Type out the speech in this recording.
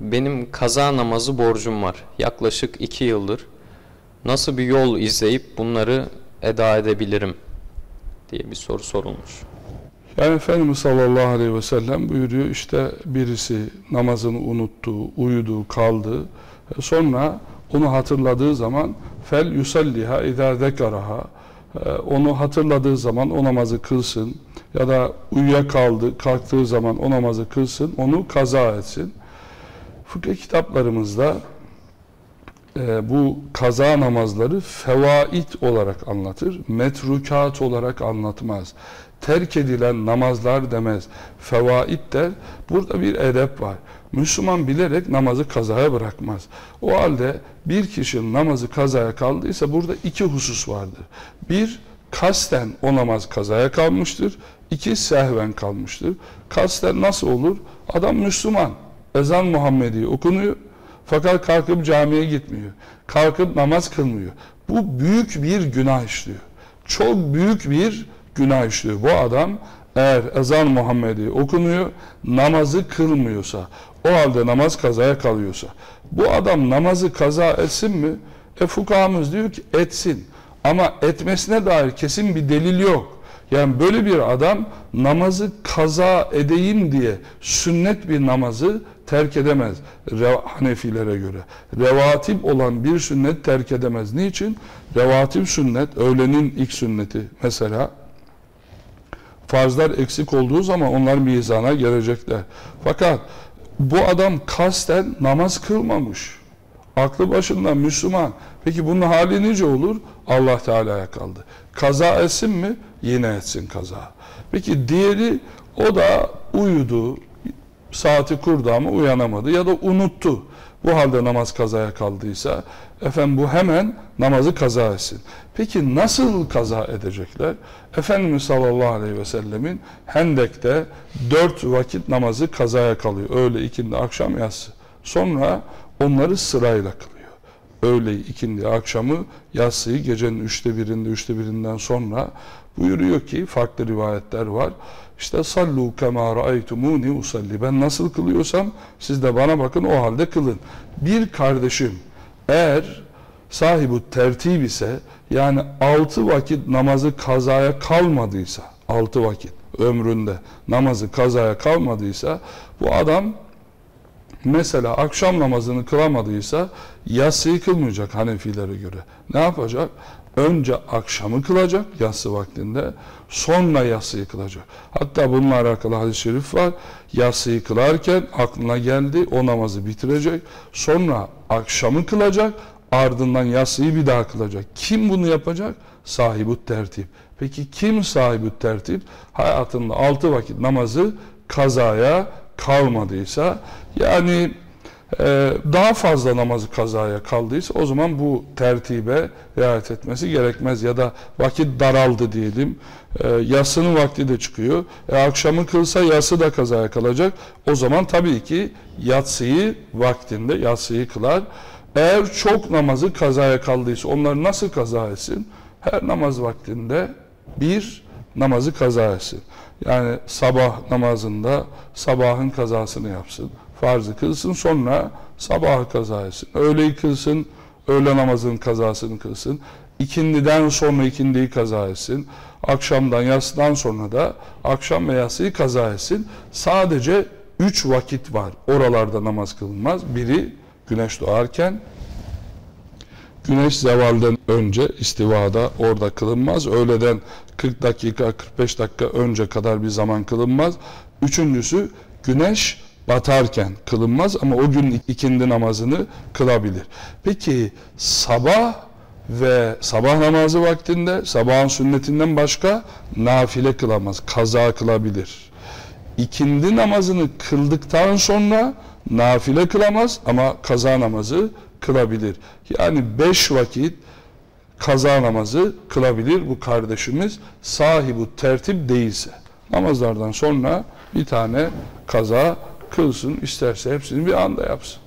Benim kaza namazı borcum var. Yaklaşık iki yıldır. Nasıl bir yol izleyip bunları eda edebilirim diye bir soru sorulmuş. Yani Efendimiz sallallahu aleyhi ve sellem buyuruyor işte birisi namazını unuttu, uyudu, kaldı. Sonra onu hatırladığı zaman fel yusalliha idâ zekaraha onu hatırladığı zaman o namazı kılsın ya da uyuyakaldı, kalktığı zaman o namazı kılsın, onu kaza etsin. Fıkıh kitaplarımızda e, bu kaza namazları fevait olarak anlatır, metrukat olarak anlatmaz. Terk edilen namazlar demez, fevait der. Burada bir edep var. Müslüman bilerek namazı kazaya bırakmaz. O halde bir kişinin namazı kazaya kaldıysa burada iki husus vardır. Bir, kasten o namaz kazaya kalmıştır. İki, sehven kalmıştır. Kasten nasıl olur? Adam Müslüman. Ezan Muhammedi okunuyor. Fakat kalkıp camiye gitmiyor. Kalkıp namaz kılmıyor. Bu büyük bir günah işliyor. Çok büyük bir günah işliyor. Bu adam eğer ezan Muhammedi okunuyor, namazı kılmıyorsa, o halde namaz kazaya kalıyorsa, bu adam namazı kaza etsin mi? E fukahamız diyor ki etsin. Ama etmesine dair kesin bir delil yok. Yani böyle bir adam namazı kaza edeyim diye sünnet bir namazı terk edemez. Re Hanefilere göre. Revatip olan bir sünnet terk edemez. Niçin? Revatip sünnet, öğlenin ilk sünneti mesela farzlar eksik olduğu zaman onlar mizana gelecekler. Fakat bu adam kasten namaz kılmamış. Aklı başında Müslüman. Peki bunun hali nice olur? Allah Teala'ya kaldı. Kaza etsin mi? Yine etsin kaza. Peki diğeri o da uyudu, saati kurdu ama uyanamadı ya da unuttu. Bu halde namaz kazaya kaldıysa efendim bu hemen namazı kaza etsin. Peki nasıl kaza edecekler? Efendimiz sallallahu aleyhi ve sellemin Hendek'te dört vakit namazı kazaya kalıyor. Öğle, ikindi, akşam, yatsı. Sonra onları sırayla kılıyor. Öğle, ikindi, akşamı, yatsıyı gecenin üçte birinde, üçte birinden sonra buyuruyor ki farklı rivayetler var. İşte sallu kema raeytumuni usalli. Ben nasıl kılıyorsam siz de bana bakın o halde kılın. Bir kardeşim eğer sahibi tertib ise yani altı vakit namazı kazaya kalmadıysa altı vakit ömründe namazı kazaya kalmadıysa bu adam mesela akşam namazını kılamadıysa yatsıyı kılmayacak Hanefilere göre. Ne yapacak? Önce akşamı kılacak yatsı vaktinde, sonra yatsıyı kılacak. Hatta bununla alakalı hadis-i şerif var. Yatsıyı kılarken aklına geldi, o namazı bitirecek. Sonra akşamı kılacak, ardından yatsıyı bir daha kılacak. Kim bunu yapacak? Sahibi tertip. Peki kim sahibi tertip? Hayatında altı vakit namazı kazaya kalmadıysa, yani ee, daha fazla namazı kazaya kaldıysa o zaman bu tertibe riayet etmesi gerekmez. Ya da vakit daraldı diyelim e, yasının vakti de çıkıyor. E, akşamı kılsa yası da kazaya kalacak. O zaman tabii ki yatsıyı vaktinde yatsıyı kılar. Eğer çok namazı kazaya kaldıysa onları nasıl kaza etsin? Her namaz vaktinde bir namazı kaza etsin yani sabah namazında sabahın kazasını yapsın farzı kılsın sonra sabahı kaza etsin. Öğleyi kılsın, öğle namazının kazasını kılsın. İkindiden sonra ikindiyi kaza etsin. Akşamdan, yatsıdan sonra da akşam ve yatsıyı kaza etsin. Sadece üç vakit var. Oralarda namaz kılınmaz. Biri güneş doğarken, güneş zevalden önce istivada orada kılınmaz. Öğleden 40 dakika, 45 dakika önce kadar bir zaman kılınmaz. Üçüncüsü güneş batarken kılınmaz ama o gün ikindi namazını kılabilir. Peki sabah ve sabah namazı vaktinde sabahın sünnetinden başka nafile kılamaz, kaza kılabilir. İkindi namazını kıldıktan sonra nafile kılamaz ama kaza namazı kılabilir. Yani beş vakit kaza namazı kılabilir bu kardeşimiz sahibi tertip değilse. Namazlardan sonra bir tane kaza kılsın, isterse hepsini bir anda yapsın.